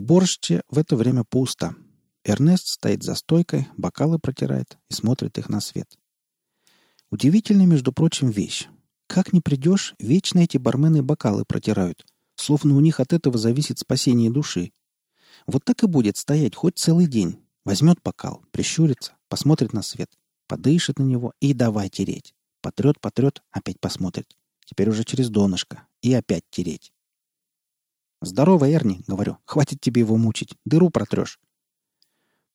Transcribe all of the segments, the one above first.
В борще в это время пусто. Эрнест стоит за стойкой, бокалы протирает и смотрит их на свет. Удивительная, между прочим, вещь. Как не придешь, вечно эти бармены бокалы протирают, словно у них от этого зависит спасение души. Вот так и будет стоять хоть целый день. Возьмет бокал, прищурится, посмотрит на свет, подышит на него и давай тереть. Потрет, потрет, опять посмотрит. Теперь уже через донышко. И опять тереть. «Здорово, Эрни», — говорю. «Хватит тебе его мучить. Дыру протрешь».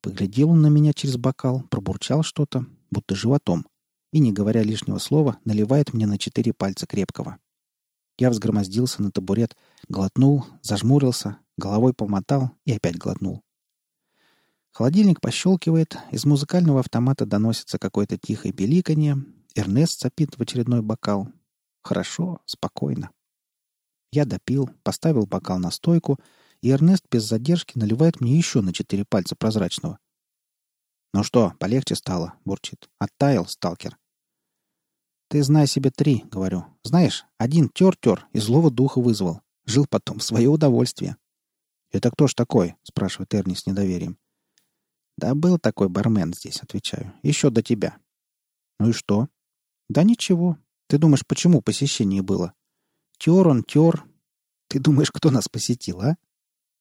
Поглядел он на меня через бокал, пробурчал что-то, будто животом, и, не говоря лишнего слова, наливает мне на четыре пальца крепкого. Я взгромоздился на табурет, глотнул, зажмурился, головой помотал и опять глотнул. Холодильник пощелкивает, из музыкального автомата доносится какое-то тихое пеликанье, Эрнест цапит в очередной бокал. Хорошо, спокойно. Я допил, поставил бокал на стойку, и Эрнест без задержки наливает мне еще на четыре пальца прозрачного. «Ну что, полегче стало?» — бурчит. «Оттаял, сталкер». «Ты знай себе три», — говорю. «Знаешь, один тер-тер и злого духа вызвал. Жил потом в свое удовольствие». «Это кто ж такой?» — спрашивает Эрни с недоверием. «Да был такой бармен здесь», — отвечаю. «Еще до тебя». «Ну и что?» «Да ничего. Ты думаешь, почему посещение было?» «Тер он, тер. Ты думаешь, кто нас посетил, а?»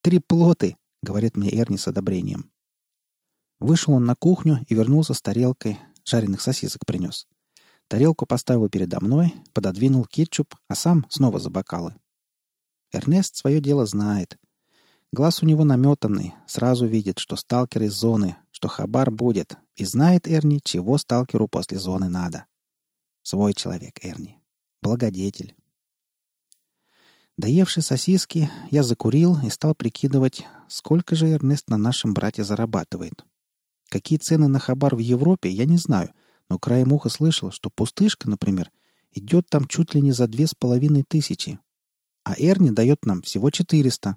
«Три плоты», — говорит мне Эрни с одобрением. Вышел он на кухню и вернулся с тарелкой. Жареных сосисок принес. Тарелку поставил передо мной, пододвинул кетчуп, а сам снова за бокалы. Эрнест свое дело знает. Глаз у него наметанный, сразу видит, что сталкер из зоны, что хабар будет, и знает Эрни, чего сталкеру после зоны надо. Свой человек, Эрни. Благодетель. Доевши сосиски, я закурил и стал прикидывать, сколько же Эрнест на нашем брате зарабатывает. Какие цены на хабар в Европе, я не знаю, но краем уха слышал, что пустышка, например, идет там чуть ли не за две с половиной тысячи. А Эрни дает нам всего четыреста.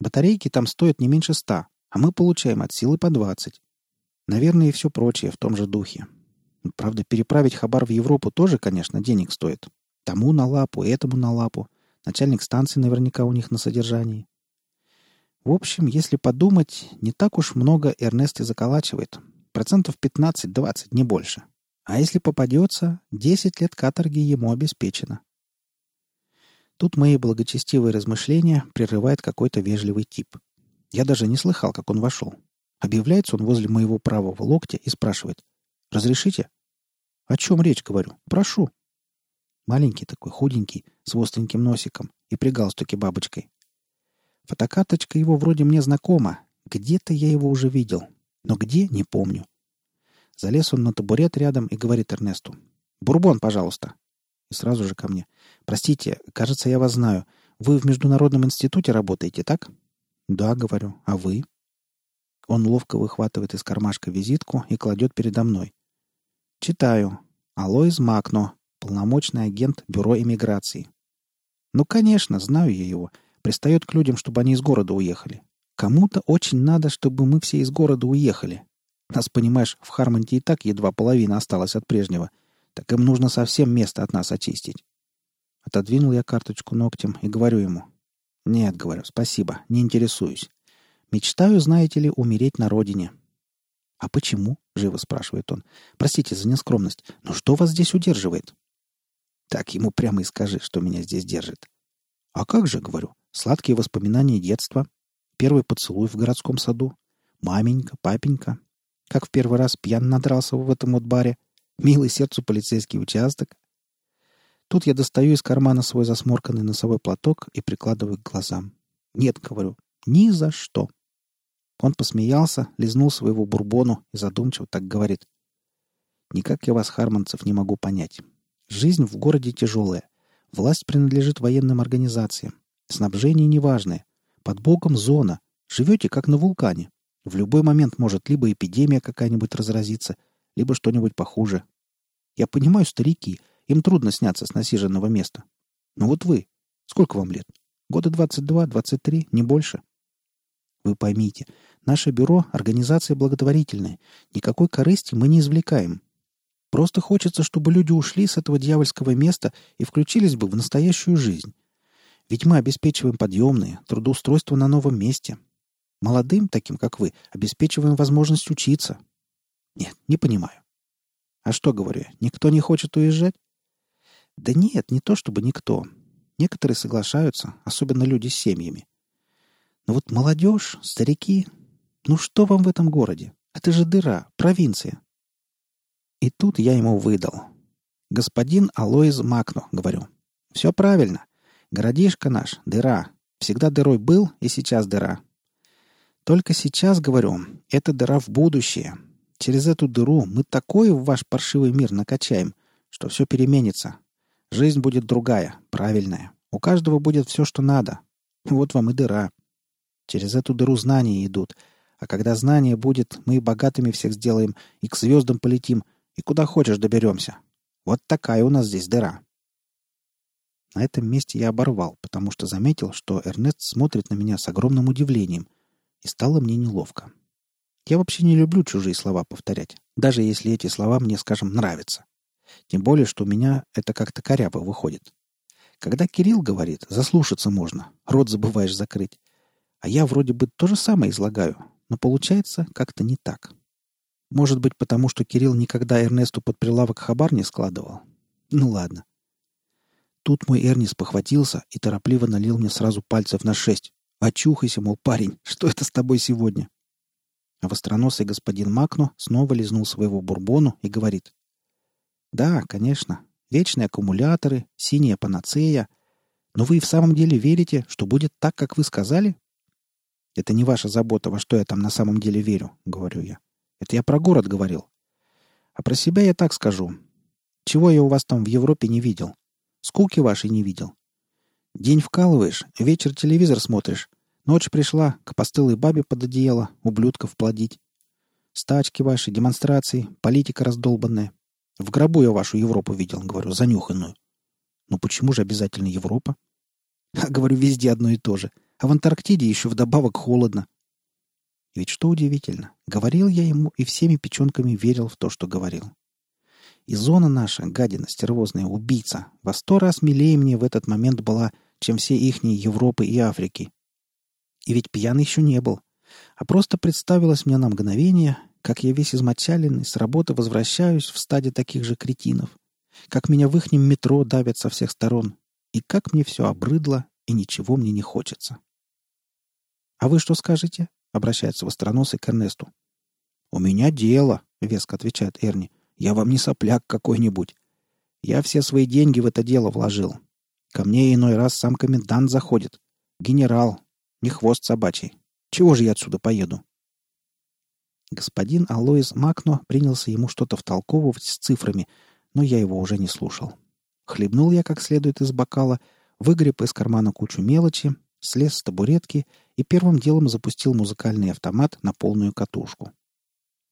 Батарейки там стоят не меньше ста, а мы получаем от силы по двадцать. Наверное, и все прочее в том же духе. Правда, переправить хабар в Европу тоже, конечно, денег стоит. Тому на лапу, этому на лапу. Начальник станции наверняка у них на содержании. В общем, если подумать, не так уж много Эрнест и заколачивает. Процентов 15-20, не больше. А если попадется, 10 лет каторги ему обеспечено. Тут мои благочестивые размышления прерывает какой-то вежливый тип. Я даже не слыхал, как он вошел. Объявляется он возле моего правого локтя и спрашивает. «Разрешите?» «О чем речь, говорю? Прошу». Маленький такой, худенький, с остреньким носиком и при галстуке бабочкой. Фотокарточка его вроде мне знакома. Где-то я его уже видел. Но где — не помню. Залез он на табурет рядом и говорит Эрнесту. «Бурбон, пожалуйста». И сразу же ко мне. «Простите, кажется, я вас знаю. Вы в Международном институте работаете, так?» «Да», — говорю. «А вы?» Он ловко выхватывает из кармашка визитку и кладет передо мной. Читаю. Алоиз Макно, полномочный агент Бюро иммиграции. Ну, конечно, знаю я его. Пристает к людям, чтобы они из города уехали. Кому-то очень надо, чтобы мы все из города уехали. Нас, понимаешь, в Хармонте и так едва половина осталась от прежнего. Так им нужно совсем место от нас очистить. Отодвинул я карточку ногтем и говорю ему. «Нет, — говорю, — спасибо, не интересуюсь. Мечтаю, знаете ли, умереть на родине. «А почему?» — живо спрашивает он. «Простите за нескромность, но что вас здесь удерживает?» «Так ему прямо и скажи, что меня здесь держит». «А как же?» — говорю. «Сладкие воспоминания детства. Первый поцелуй в городском саду. Маменька, папенька. Как в первый раз пьян надрался в этом вот баре. Милый сердцу полицейский участок. Тут я достаю из кармана свой засморканный носовой платок и прикладываю к глазам. «Нет», — говорю, — «ни за что». Он посмеялся, лизнул своего бурбону и задумчиво так говорит. «Никак я вас, харманцев, не могу понять. Жизнь в городе тяжелая. Власть принадлежит военным организациям. Снабжение неважное. Под боком зона. Живете, как на вулкане. В любой момент может либо эпидемия какая-нибудь разразиться, либо что-нибудь похуже. Я понимаю, старики, им трудно сняться с насиженного места. Но вот вы, сколько вам лет? Года 22-23, не больше. Вы поймите, наше бюро — организация благотворительная. Никакой корысти мы не извлекаем. Просто хочется, чтобы люди ушли с этого дьявольского места и включились бы в настоящую жизнь. Ведь мы обеспечиваем подъемные, трудоустройство на новом месте. Молодым, таким как вы, обеспечиваем возможность учиться. Нет, не понимаю. А что, говорю, никто не хочет уезжать? Да нет, не то чтобы никто. Некоторые соглашаются, особенно люди с семьями. Но вот молодежь, старики... Ну что вам в этом городе? Это же дыра, провинция. И тут я ему выдал. «Господин Алоиз Макно», — говорю. «Все правильно. Городишко наш — дыра. Всегда дырой был, и сейчас дыра. Только сейчас, говорю, это дыра в будущее. Через эту дыру мы такое в ваш паршивый мир накачаем, что все переменится. Жизнь будет другая, правильная. У каждого будет все, что надо. Вот вам и дыра. Через эту дыру знания идут. А когда знание будет, мы и богатыми всех сделаем, и к звездам полетим, и куда хочешь доберемся. Вот такая у нас здесь дыра. На этом месте я оборвал, потому что заметил, что Эрнест смотрит на меня с огромным удивлением, и стало мне неловко. Я вообще не люблю чужие слова повторять, даже если эти слова мне, скажем, нравятся. Тем более, что у меня это как-то коряво выходит. Когда Кирилл говорит, заслушаться можно, рот забываешь закрыть. А я вроде бы то же самое излагаю, но получается как-то не так. Может быть, потому что Кирилл никогда Эрнесту под прилавок хабар не складывал? Ну ладно. Тут мой Эрнис похватился и торопливо налил мне сразу пальцев на шесть. «Очухайся, мол, парень, что это с тобой сегодня?» А востроносый господин Макно снова лизнул своего бурбону и говорит. «Да, конечно, вечные аккумуляторы, синяя панацея. Но вы в самом деле верите, что будет так, как вы сказали?» «Это не ваша забота, во что я там на самом деле верю», — говорю я. Это я про город говорил. А про себя я так скажу. Чего я у вас там в Европе не видел? Скуки вашей не видел. День вкалываешь, вечер телевизор смотришь. Ночь пришла, к постылой бабе под одеяло, ублюдков плодить. Стачки ваши, демонстрации, политика раздолбанная. В гробу я вашу Европу видел, говорю, занюханную. Ну почему же обязательно Европа? А говорю, везде одно и то же. А в Антарктиде еще вдобавок холодно. Ведь что удивительно, говорил я ему и всеми печенками верил в то, что говорил. И зона наша, гадина стервозная, убийца, во сто раз милее мне в этот момент была, чем все ихние Европы и Африки. И ведь пьян еще не был, а просто представилось мне на мгновение, как я весь измочаленный с работы возвращаюсь в стаде таких же кретинов, как меня в ихнем метро давят со всех сторон, и как мне все обрыдло, и ничего мне не хочется. А вы что скажете? — обращается востроносый к Эрнесту. «У меня дело», — веско отвечает Эрни. «Я вам не сопляк какой-нибудь. Я все свои деньги в это дело вложил. Ко мне иной раз сам комендант заходит. Генерал. Не хвост собачий. Чего же я отсюда поеду?» Господин Алоис Макно принялся ему что-то втолковывать с цифрами, но я его уже не слушал. Хлебнул я как следует из бокала, выгреб из кармана кучу мелочи, слез с табуретки и первым делом запустил музыкальный автомат на полную катушку.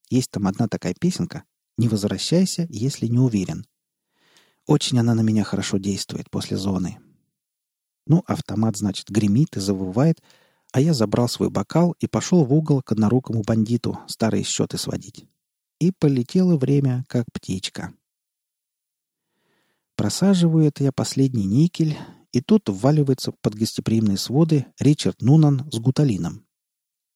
Есть там одна такая песенка «Не возвращайся, если не уверен». Очень она на меня хорошо действует после зоны. Ну, автомат, значит, гремит и завывает, а я забрал свой бокал и пошел в угол к однорукому бандиту старые счеты сводить. И полетело время, как птичка. Просаживаю это я последний никель и тут вваливается под гостеприимные своды Ричард Нунан с гуталином.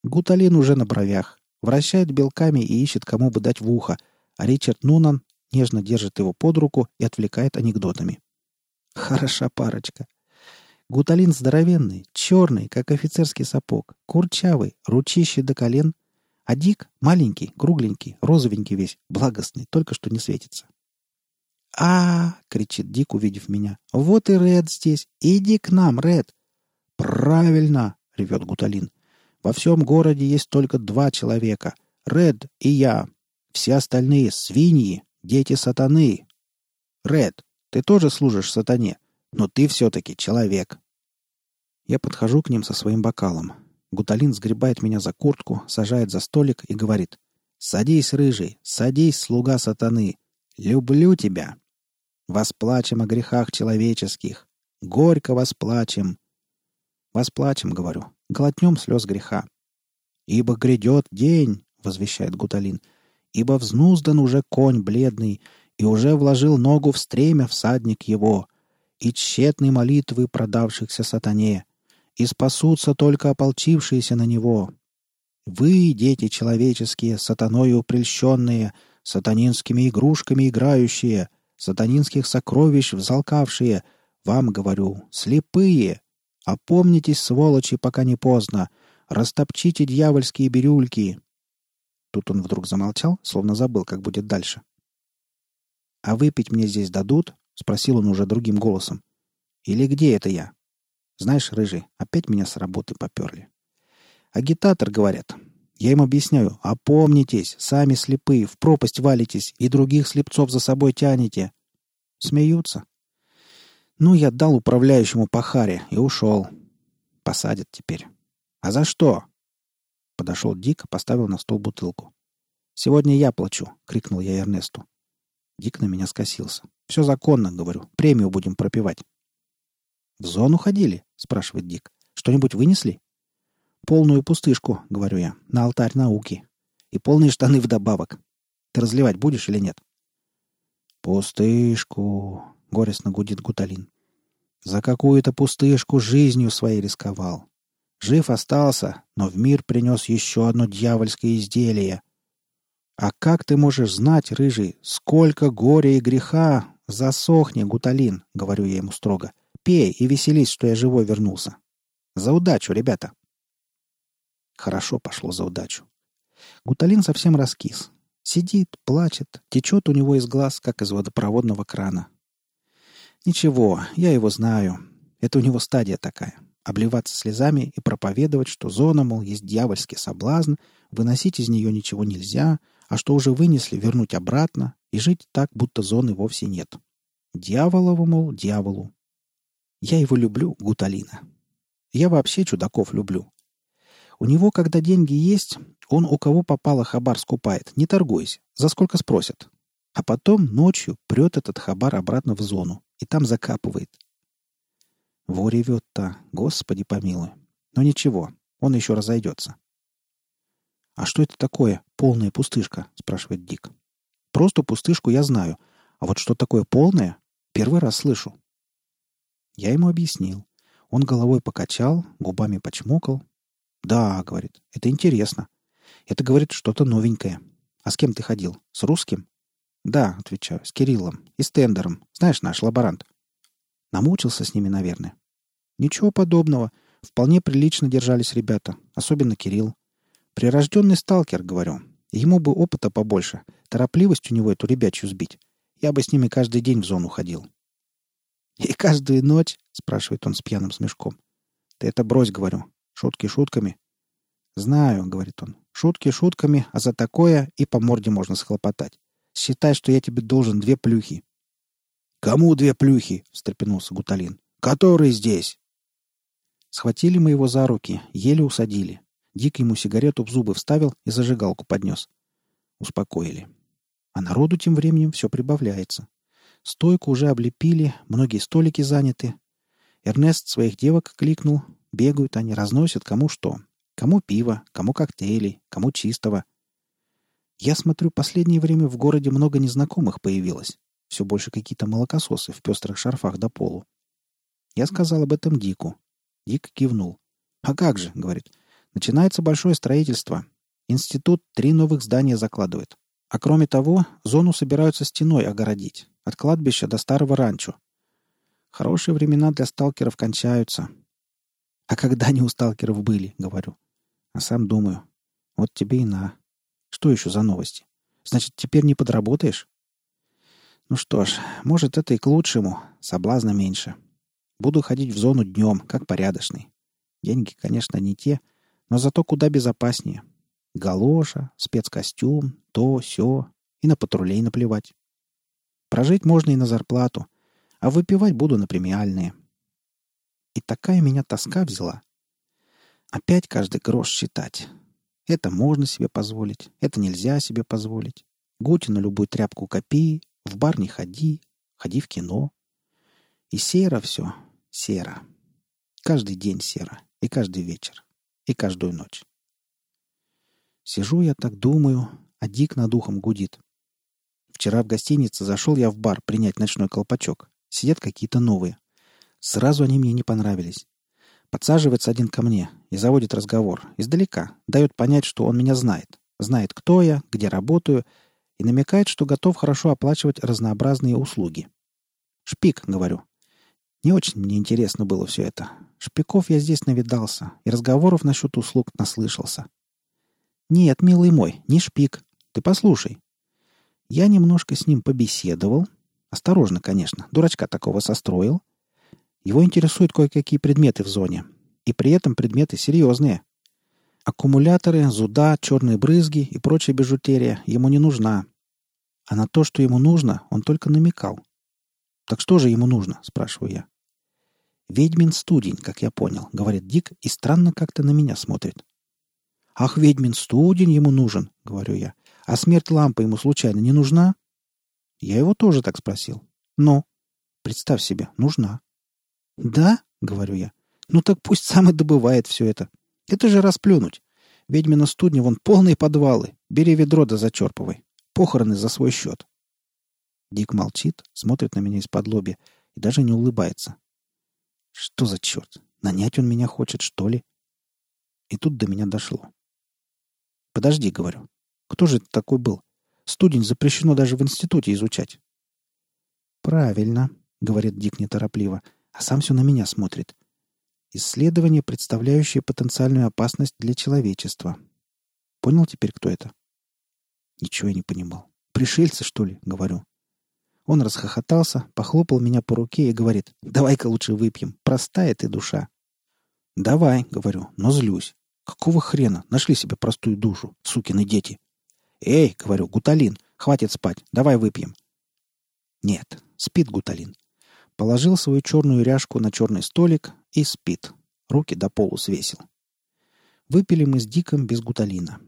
Гуталин уже на бровях, вращает белками и ищет, кому бы дать в ухо, а Ричард Нунан нежно держит его под руку и отвлекает анекдотами. Хороша парочка. Гуталин здоровенный, черный, как офицерский сапог, курчавый, ручище до колен, а Дик маленький, кругленький, розовенький весь, благостный, только что не светится а кричит Дик, увидев меня. «Вот и Ред здесь! Иди к нам, Ред!» «Правильно!» — ревет Гуталин. «Во всем городе есть только два человека — Ред и я. Все остальные — свиньи, дети сатаны. Ред, ты тоже служишь сатане, но ты все-таки человек». Я подхожу к ним со своим бокалом. Гуталин сгребает меня за куртку, сажает за столик и говорит. «Садись, рыжий, садись, слуга сатаны. Люблю тебя!» Восплачем о грехах человеческих. Горько восплачем. Восплачем, говорю, глотнем слез греха. «Ибо грядет день», — возвещает Гуталин, «ибо взнуздан уже конь бледный, и уже вложил ногу в стремя всадник его, и тщетны молитвы продавшихся сатане, и спасутся только ополчившиеся на него. Вы, дети человеческие, сатаною упрельщенные, сатанинскими игрушками играющие, сатанинских сокровищ взалкавшие, вам говорю, слепые, опомнитесь, сволочи, пока не поздно, растопчите дьявольские бирюльки. Тут он вдруг замолчал, словно забыл, как будет дальше. «А выпить мне здесь дадут?» — спросил он уже другим голосом. «Или где это я?» «Знаешь, рыжий, опять меня с работы поперли. Агитатор, говорят. Я им объясняю. Опомнитесь, сами слепые, в пропасть валитесь и других слепцов за собой тянете. Смеются. Ну, я дал управляющему по харе и ушел. Посадят теперь. А за что? Подошел Дик, поставил на стол бутылку. «Сегодня я плачу!» — крикнул я Эрнесту. Дик на меня скосился. «Все законно, — говорю. Премию будем пропивать». «В зону ходили?» — спрашивает Дик. «Что-нибудь вынесли?» Полную пустышку, говорю я, на алтарь науки. И полные штаны вдобавок. Ты разливать будешь или нет? Пустышку, горестно гудит Гуталин. За какую-то пустышку жизнью своей рисковал. Жив остался, но в мир принес еще одно дьявольское изделие. А как ты можешь знать, рыжий, сколько горя и греха? Засохни, Гуталин, говорю я ему строго. Пей и веселись, что я живой вернулся. За удачу, ребята. Хорошо пошло за удачу. Гуталин совсем раскис. Сидит, плачет, течет у него из глаз, как из водопроводного крана. Ничего, я его знаю. Это у него стадия такая. Обливаться слезами и проповедовать, что зона, мол, есть дьявольский соблазн, выносить из нее ничего нельзя, а что уже вынесли, вернуть обратно и жить так, будто зоны вовсе нет. Дьяволову, мол, дьяволу. Я его люблю, Гуталина. Я вообще чудаков люблю. У него, когда деньги есть, он у кого попало хабар скупает, не торгуясь, за сколько спросят. А потом ночью прет этот хабар обратно в зону и там закапывает. Во ревет-то, господи помилуй. Но ничего, он еще разойдется. «А что это такое, полная пустышка?» — спрашивает Дик. «Просто пустышку я знаю, а вот что такое полная, первый раз слышу». Я ему объяснил. Он головой покачал, губами почмокал, «Да», — говорит, — «это интересно. Это, говорит, что-то новенькое. А с кем ты ходил? С русским?» «Да», — отвечаю, — «с Кириллом и с Тендером. Знаешь, наш лаборант». Намучился с ними, наверное. «Ничего подобного. Вполне прилично держались ребята, особенно Кирилл. Прирожденный сталкер, говорю. Ему бы опыта побольше. Торопливость у него эту ребячью сбить. Я бы с ними каждый день в зону ходил». «И каждую ночь?» — спрашивает он с пьяным смешком. «Ты это брось, — говорю. Шутки шутками. «Знаю», — говорит он, — «шутки шутками, а за такое и по морде можно схлопотать. Считай, что я тебе должен две плюхи». «Кому две плюхи?» — встрепенулся Гуталин. «Который здесь?» Схватили мы его за руки, еле усадили. Дик ему сигарету в зубы вставил и зажигалку поднес. Успокоили. А народу тем временем все прибавляется. Стойку уже облепили, многие столики заняты. Эрнест своих девок кликнул, Бегают они, разносят кому что. Кому пиво, кому коктейли, кому чистого. Я смотрю, последнее время в городе много незнакомых появилось. Все больше какие-то молокососы в пестрых шарфах до полу. Я сказал об этом Дику. Дик кивнул. «А как же?» — говорит. «Начинается большое строительство. Институт три новых здания закладывает. А кроме того, зону собираются стеной огородить. От кладбища до старого ранчо. Хорошие времена для сталкеров кончаются. А когда они у сталкеров были, говорю. А сам думаю. Вот тебе и на. Что еще за новости? Значит, теперь не подработаешь? Ну что ж, может, это и к лучшему. Соблазна меньше. Буду ходить в зону днем, как порядочный. Деньги, конечно, не те, но зато куда безопаснее. Галоша, спецкостюм, то, все, и на патрулей наплевать. Прожить можно и на зарплату, а выпивать буду на премиальные. И такая меня тоска взяла. Опять каждый грош считать. Это можно себе позволить, это нельзя себе позволить. Гути на любую тряпку копи, в бар не ходи, ходи в кино. И серо все, серо. Каждый день серо, и каждый вечер, и каждую ночь. Сижу я так думаю, а Дик над ухом гудит. Вчера в гостинице зашел я в бар принять ночной колпачок. Сидят какие-то новые. Сразу они мне не понравились. Подсаживается один ко мне и заводит разговор. Издалека. Дает понять, что он меня знает. Знает, кто я, где работаю, и намекает, что готов хорошо оплачивать разнообразные услуги. «Шпик», — говорю. Не очень мне интересно было все это. Шпиков я здесь навидался, и разговоров насчет услуг наслышался. «Нет, милый мой, не шпик. Ты послушай. Я немножко с ним побеседовал. Осторожно, конечно, дурачка такого состроил. Его интересуют кое-какие предметы в зоне. И при этом предметы серьезные. Аккумуляторы, зуда, черные брызги и прочая бижутерия ему не нужна. А на то, что ему нужно, он только намекал. «Так что же ему нужно?» — спрашиваю я. «Ведьмин студень, как я понял», — говорит Дик и странно как-то на меня смотрит. «Ах, ведьмин студень ему нужен», — говорю я. «А смерть лампы ему случайно не нужна?» Я его тоже так спросил. «Ну?» «Представь себе, нужна». «Да?» — говорю я. «Ну так пусть сам и добывает все это. Это же расплюнуть. Ведьмина студня вон полные подвалы. Бери ведро да зачерпывай. Похороны за свой счет». Дик молчит, смотрит на меня из-под лоби и даже не улыбается. Что за черт? Нанять он меня хочет, что ли? И тут до меня дошло. Подожди, говорю. Кто же это такой был? Студень запрещено даже в институте изучать. Правильно, говорит Дик неторопливо, а сам все на меня смотрит. Исследование, представляющее потенциальную опасность для человечества. Понял теперь, кто это? Ничего я не понимал. Пришельцы, что ли? Говорю. Он расхохотался, похлопал меня по руке и говорит, «Давай-ка лучше выпьем. Простая ты душа». «Давай», — говорю, но злюсь. «Какого хрена? Нашли себе простую душу, сукины дети». «Эй», — говорю, «Гуталин, хватит спать. Давай выпьем». Нет, спит Гуталин. Положил свою черную ряжку на черный столик и спит. Руки до полу свесил. Выпили мы с Диком без Гуталина.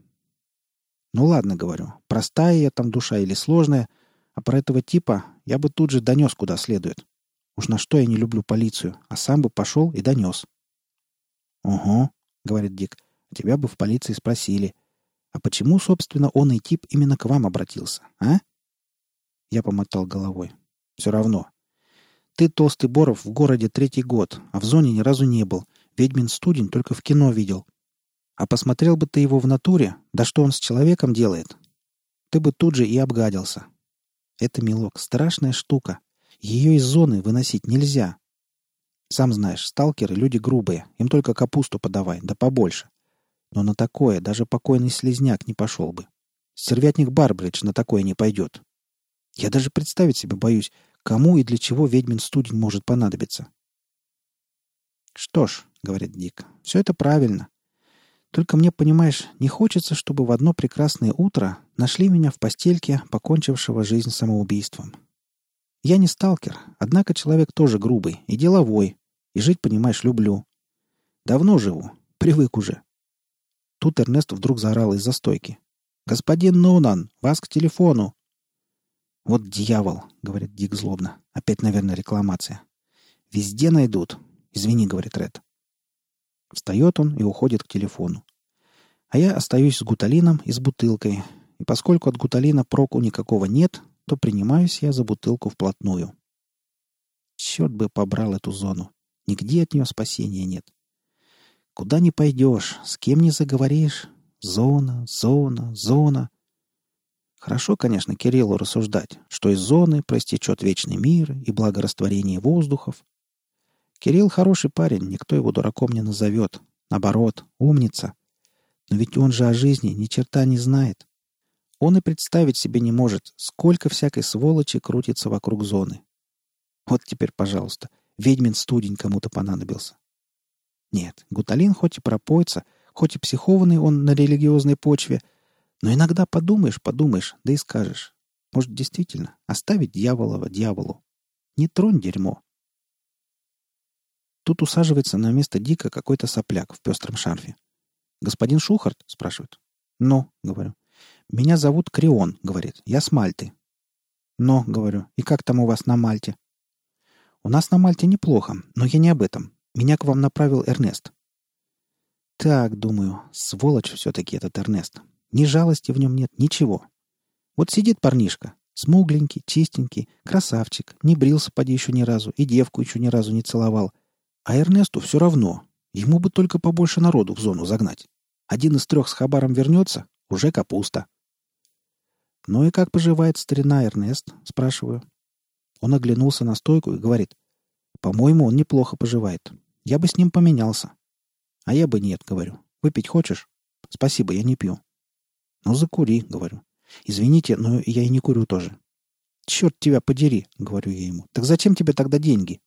«Ну ладно», — говорю, «простая я там душа или сложная — а про этого типа я бы тут же донес куда следует. Уж на что я не люблю полицию, а сам бы пошел и донес. «Угу», — говорит Дик, — «тебя бы в полиции спросили. А почему, собственно, он и тип именно к вам обратился, а?» Я помотал головой. «Все равно. Ты, толстый Боров, в городе третий год, а в зоне ни разу не был. Ведьмин студень только в кино видел. А посмотрел бы ты его в натуре, да что он с человеком делает, ты бы тут же и обгадился. Это, милок, страшная штука. Ее из зоны выносить нельзя. Сам знаешь, сталкеры — люди грубые. Им только капусту подавай, да побольше. Но на такое даже покойный слезняк не пошел бы. Сервятник Барбридж на такое не пойдет. Я даже представить себе боюсь, кому и для чего ведьмин студень может понадобиться. «Что ж», — говорит Дик, — «все это правильно. Только мне, понимаешь, не хочется, чтобы в одно прекрасное утро нашли меня в постельке, покончившего жизнь самоубийством. Я не сталкер, однако человек тоже грубый и деловой, и жить, понимаешь, люблю. Давно живу, привык уже. Тут Эрнест вдруг заорал из-за стойки. «Господин Нунан, вас к телефону!» «Вот дьявол!» — говорит Дик злобно. Опять, наверное, рекламация. «Везде найдут!» «Извини», — говорит Ред. Встает он и уходит к телефону. А я остаюсь с гуталином и с бутылкой. И поскольку от гуталина проку никакого нет, то принимаюсь я за бутылку вплотную. Черт бы побрал эту зону. Нигде от нее спасения нет. Куда не пойдешь, с кем не заговоришь. Зона, зона, зона. Хорошо, конечно, Кириллу рассуждать, что из зоны простечет вечный мир и благорастворение воздухов, Кирилл хороший парень, никто его дураком не назовет. Наоборот, умница. Но ведь он же о жизни ни черта не знает. Он и представить себе не может, сколько всякой сволочи крутится вокруг зоны. Вот теперь, пожалуйста, ведьмин студень кому-то понадобился. Нет, Гуталин хоть и пропойца, хоть и психованный он на религиозной почве, но иногда подумаешь, подумаешь, да и скажешь. Может, действительно, оставить дьяволова дьяволу. Не тронь дерьмо. Тут усаживается на место Дика какой-то сопляк в пестром шарфе. «Господин Шухарт?» — спрашивает. «Ну», — говорю. «Меня зовут Крион», — говорит. «Я с Мальты». «Но», — говорю, — «и как там у вас на Мальте?» «У нас на Мальте неплохо, но я не об этом. Меня к вам направил Эрнест». «Так, думаю, сволочь все-таки этот Эрнест. Ни жалости в нем нет, ничего. Вот сидит парнишка, смугленький, чистенький, красавчик, не брился поди еще ни разу и девку еще ни разу не целовал — а Эрнесту все равно. Ему бы только побольше народу в зону загнать. Один из трех с хабаром вернется, уже капуста. «Ну и как поживает старина Эрнест?» — спрашиваю. Он оглянулся на стойку и говорит. «По-моему, он неплохо поживает. Я бы с ним поменялся». «А я бы нет», — говорю. «Выпить хочешь?» «Спасибо, я не пью». «Ну, закури», — говорю. «Извините, но я и не курю тоже». «Черт тебя подери», — говорю я ему. «Так зачем тебе тогда деньги?»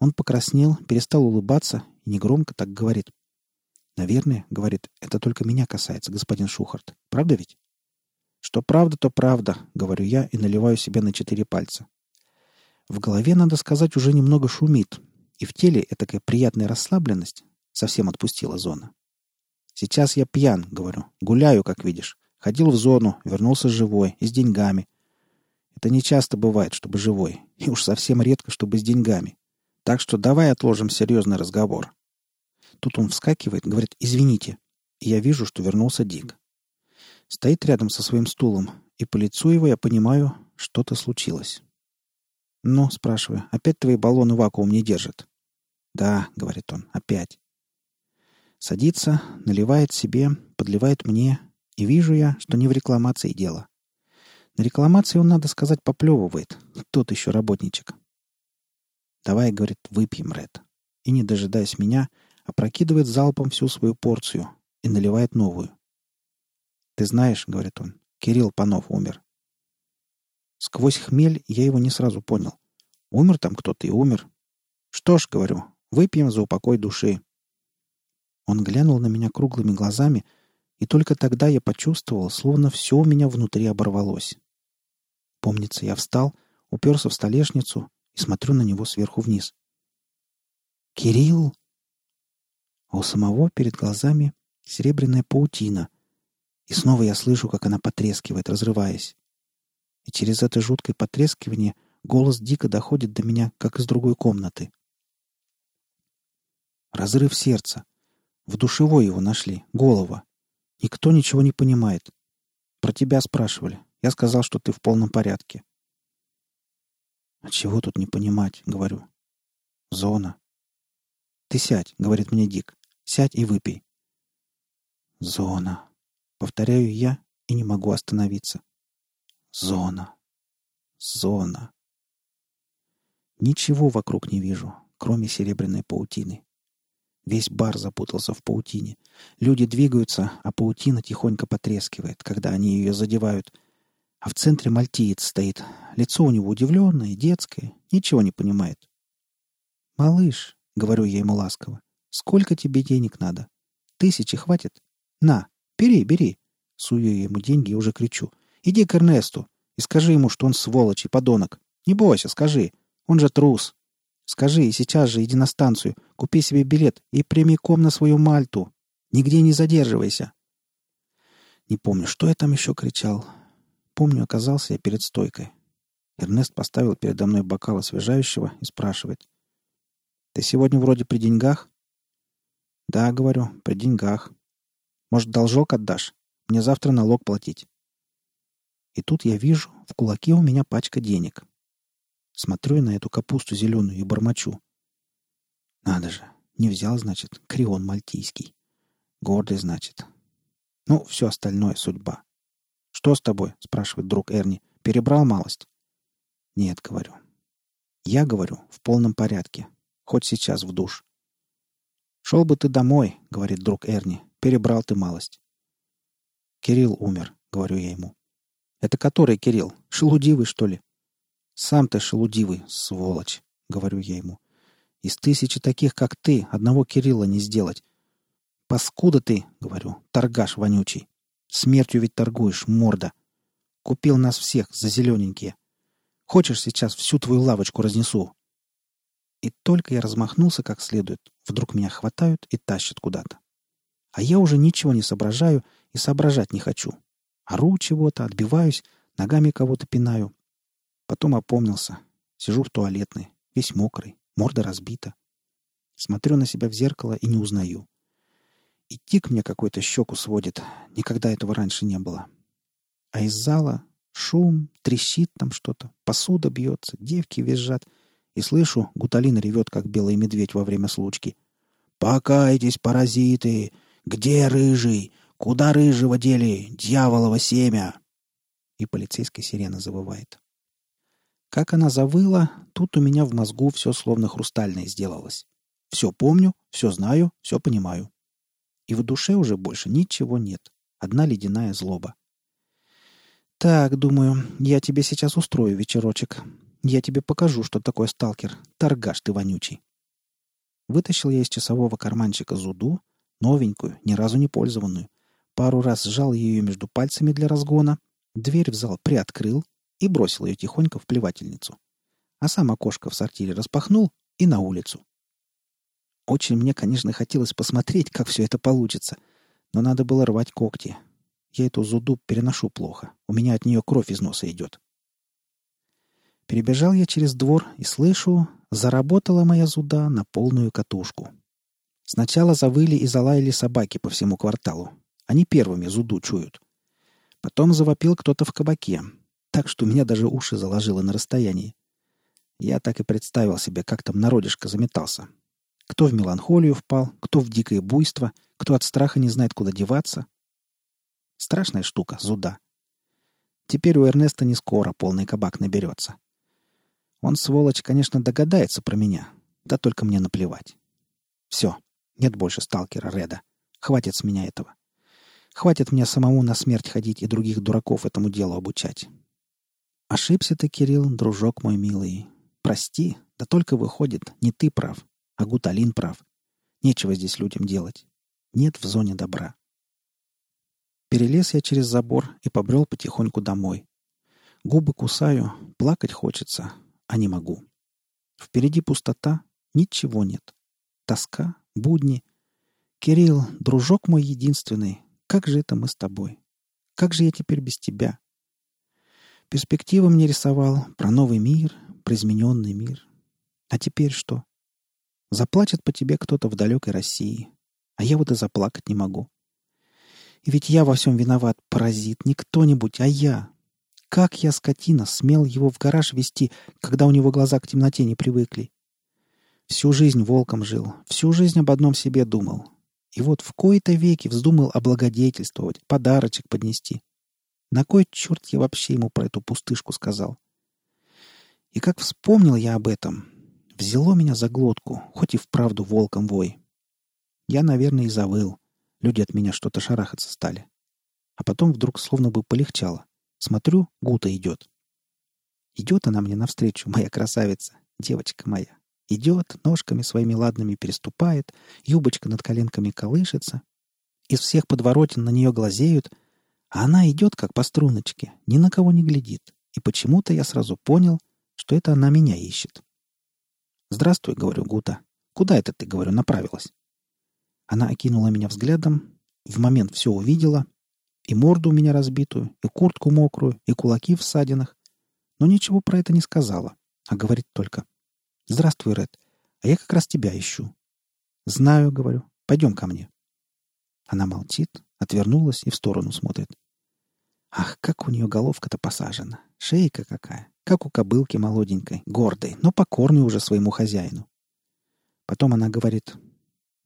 Он покраснел, перестал улыбаться и негромко так говорит. «Наверное, — говорит, — это только меня касается, господин Шухарт. Правда ведь?» «Что правда, то правда», — говорю я и наливаю себе на четыре пальца. В голове, надо сказать, уже немного шумит, и в теле этакая приятная расслабленность совсем отпустила зона. «Сейчас я пьян», — говорю. «Гуляю, как видишь. Ходил в зону, вернулся живой и с деньгами. Это не часто бывает, чтобы живой, и уж совсем редко, чтобы с деньгами. Так что давай отложим серьезный разговор». Тут он вскакивает, говорит «извините». И я вижу, что вернулся Дик. Стоит рядом со своим стулом, и по лицу его я понимаю, что-то случилось. «Ну, — спрашиваю, — опять твои баллоны вакуум не держат?» «Да», — говорит он, — «опять». Садится, наливает себе, подливает мне, и вижу я, что не в рекламации дело. На рекламации он, надо сказать, поплевывает. Тот еще работничек. «Давай, — говорит, — выпьем, Ред». И, не дожидаясь меня, опрокидывает залпом всю свою порцию и наливает новую. «Ты знаешь, — говорит он, — Кирилл Панов умер. Сквозь хмель я его не сразу понял. Умер там кто-то и умер. Что ж, говорю, выпьем за упокой души. Он глянул на меня круглыми глазами, и только тогда я почувствовал, словно все у меня внутри оборвалось. Помнится, я встал, уперся в столешницу и смотрю на него сверху вниз. «Кирилл!» А у самого перед глазами серебряная паутина, и снова я слышу, как она потрескивает, разрываясь. И через это жуткое потрескивание голос дико доходит до меня, как из другой комнаты. Разрыв сердца. В душевой его нашли. Голова. Никто ничего не понимает. Про тебя спрашивали. Я сказал, что ты в полном порядке. А чего тут не понимать, говорю. Зона. Ты сядь, говорит мне Дик. Сядь и выпей. Зона. Повторяю я и не могу остановиться. Зона. Зона. Ничего вокруг не вижу, кроме серебряной паутины. Весь бар запутался в паутине. Люди двигаются, а паутина тихонько потрескивает, когда они ее задевают. А в центре мальтиец стоит. Лицо у него удивленное, детское, ничего не понимает. «Малыш», — говорю я ему ласково, — «сколько тебе денег надо? Тысячи хватит? На, бери, бери». Сую ему деньги и уже кричу. «Иди к Эрнесту и скажи ему, что он сволочь и подонок. Не бойся, скажи. Он же трус. Скажи, сейчас же иди на станцию, купи себе билет и прямиком на свою Мальту. Нигде не задерживайся. Не помню, что я там еще кричал. Помню, оказался я перед стойкой. Эрнест поставил передо мной бокал освежающего и спрашивает. «Ты сегодня вроде при деньгах?» «Да, — говорю, — при деньгах. Может, должок отдашь? Мне завтра налог платить». И тут я вижу, в кулаке у меня пачка денег. Смотрю на эту капусту зеленую и бормочу. Надо же, не взял, значит, крион мальтийский. Гордый, значит. Ну, все остальное — судьба. «Что с тобой?» — спрашивает друг Эрни. «Перебрал малость?» «Нет», — говорю. «Я, говорю, в полном порядке. Хоть сейчас в душ». «Шел бы ты домой», — говорит друг Эрни. «Перебрал ты малость». «Кирилл умер», — говорю я ему. «Это который Кирилл? Шелудивый, что ли?» «Сам ты шелудивый, сволочь», — говорю я ему. «Из тысячи таких, как ты, одного Кирилла не сделать. Паскуда ты, — говорю, — торгаш вонючий. Смертью ведь торгуешь, морда. Купил нас всех за зелененькие. Хочешь, сейчас всю твою лавочку разнесу?» И только я размахнулся как следует, вдруг меня хватают и тащат куда-то. А я уже ничего не соображаю и соображать не хочу. Ору чего-то, отбиваюсь, ногами кого-то пинаю, Потом опомнился. Сижу в туалетной, весь мокрый, морда разбита. Смотрю на себя в зеркало и не узнаю. И тик мне какой-то щеку сводит. Никогда этого раньше не было. А из зала шум, трещит там что-то, посуда бьется, девки визжат. И слышу, гуталина ревет, как белый медведь во время случки. «Покайтесь, паразиты! Где рыжий? Куда рыжего дели? Дьяволово семя!» И полицейская сирена завывает. Как она завыла, тут у меня в мозгу все словно хрустальное сделалось. Все помню, все знаю, все понимаю. И в душе уже больше ничего нет. Одна ледяная злоба. «Так, думаю, я тебе сейчас устрою вечерочек. Я тебе покажу, что такое сталкер. Торгаш ты вонючий». Вытащил я из часового карманчика зуду, новенькую, ни разу не пользованную. Пару раз сжал ее между пальцами для разгона, дверь в зал приоткрыл и бросил ее тихонько в плевательницу. А сам окошко в сортире распахнул и на улицу. Очень мне, конечно, хотелось посмотреть, как все это получится, но надо было рвать когти, я эту зуду переношу плохо. У меня от нее кровь из носа идет. Перебежал я через двор и слышу, заработала моя зуда на полную катушку. Сначала завыли и залаяли собаки по всему кварталу. Они первыми зуду чуют. Потом завопил кто-то в кабаке, так что меня даже уши заложило на расстоянии. Я так и представил себе, как там народишко заметался. Кто в меланхолию впал, кто в дикое буйство, кто от страха не знает, куда деваться, Страшная штука, зуда. Теперь у Эрнеста не скоро полный кабак наберется. Он, сволочь, конечно, догадается про меня. Да только мне наплевать. Все. Нет больше сталкера Реда. Хватит с меня этого. Хватит мне самому на смерть ходить и других дураков этому делу обучать. Ошибся ты, Кирилл, дружок мой милый. Прости, да только выходит, не ты прав, а Гуталин прав. Нечего здесь людям делать. Нет в зоне добра. Перелез я через забор и побрел потихоньку домой. Губы кусаю, плакать хочется, а не могу. Впереди пустота, ничего нет. Тоска, будни. Кирилл, дружок мой единственный, как же это мы с тобой? Как же я теперь без тебя? Перспективы мне рисовал про новый мир, про измененный мир. А теперь что? Заплачет по тебе кто-то в далекой России, а я вот и заплакать не могу. И ведь я во всем виноват, паразит, не кто-нибудь, а я. Как я, скотина, смел его в гараж вести, когда у него глаза к темноте не привыкли? Всю жизнь волком жил, всю жизнь об одном себе думал. И вот в кои-то веки вздумал облагодетельствовать, подарочек поднести. На кой черт я вообще ему про эту пустышку сказал? И как вспомнил я об этом, взяло меня за глотку, хоть и вправду волком вой. Я, наверное, и завыл. Люди от меня что-то шарахаться стали. А потом вдруг словно бы полегчало. Смотрю, Гута идет. Идет она мне навстречу, моя красавица, девочка моя. Идет, ножками своими ладными переступает, юбочка над коленками колышется. Из всех подворотен на нее глазеют, а она идет, как по струночке, ни на кого не глядит. И почему-то я сразу понял, что это она меня ищет. «Здравствуй», — говорю, Гута. «Куда это ты, — говорю, — направилась?» Она окинула меня взглядом, в момент все увидела, и морду у меня разбитую, и куртку мокрую, и кулаки в ссадинах, но ничего про это не сказала, а говорит только «Здравствуй, Ред, а я как раз тебя ищу». «Знаю», — говорю, — «пойдем ко мне». Она молчит, отвернулась и в сторону смотрит. Ах, как у нее головка-то посажена. Шейка какая. Как у кобылки молоденькой, гордой, но покорной уже своему хозяину. Потом она говорит,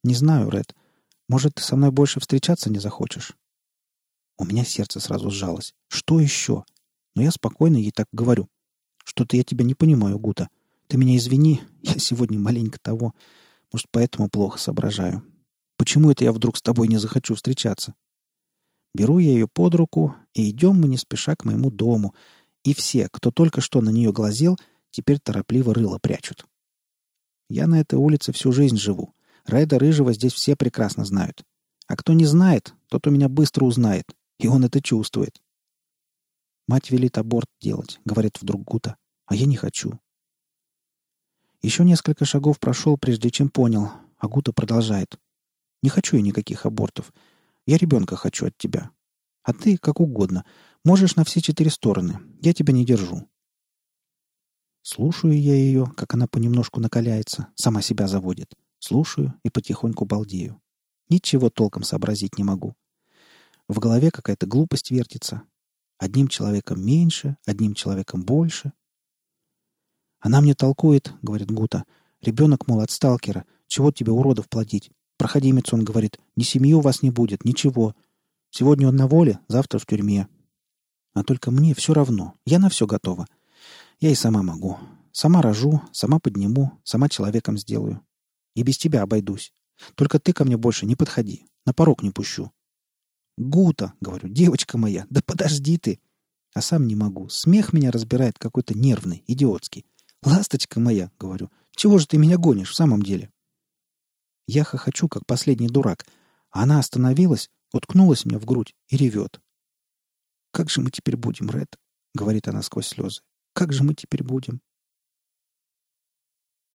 «Не знаю, Ред. Может, ты со мной больше встречаться не захочешь?» У меня сердце сразу сжалось. «Что еще?» Но я спокойно ей так говорю. «Что-то я тебя не понимаю, Гута. Ты меня извини, я сегодня маленько того. Может, поэтому плохо соображаю. Почему это я вдруг с тобой не захочу встречаться?» Беру я ее под руку, и идем мы не спеша к моему дому. И все, кто только что на нее глазел, теперь торопливо рыло прячут. Я на этой улице всю жизнь живу. Райда Рыжего здесь все прекрасно знают. А кто не знает, тот у меня быстро узнает. И он это чувствует. Мать велит аборт делать, говорит вдруг Гута. А я не хочу. Еще несколько шагов прошел, прежде чем понял. А Гута продолжает. Не хочу я никаких абортов. Я ребенка хочу от тебя. А ты как угодно. Можешь на все четыре стороны. Я тебя не держу. Слушаю я ее, как она понемножку накаляется, сама себя заводит. Слушаю и потихоньку балдею. Ничего толком сообразить не могу. В голове какая-то глупость вертится. Одним человеком меньше, одним человеком больше. Она мне толкует, говорит Гута. Ребенок, мол, от сталкера. Чего тебе, уродов, плодить? Проходимец, он говорит, ни семьи у вас не будет, ничего. Сегодня он на воле, завтра в тюрьме. А только мне все равно. Я на все готова. Я и сама могу. Сама рожу, сама подниму, сама человеком сделаю. И без тебя обойдусь. Только ты ко мне больше не подходи. На порог не пущу. Гута, говорю, девочка моя, да подожди ты. А сам не могу. Смех меня разбирает какой-то нервный, идиотский. Ласточка моя, говорю, чего же ты меня гонишь в самом деле? Я хохочу, как последний дурак. Она остановилась, уткнулась мне в грудь и ревет. «Как же мы теперь будем, Ред?» — говорит она сквозь слезы. «Как же мы теперь будем?»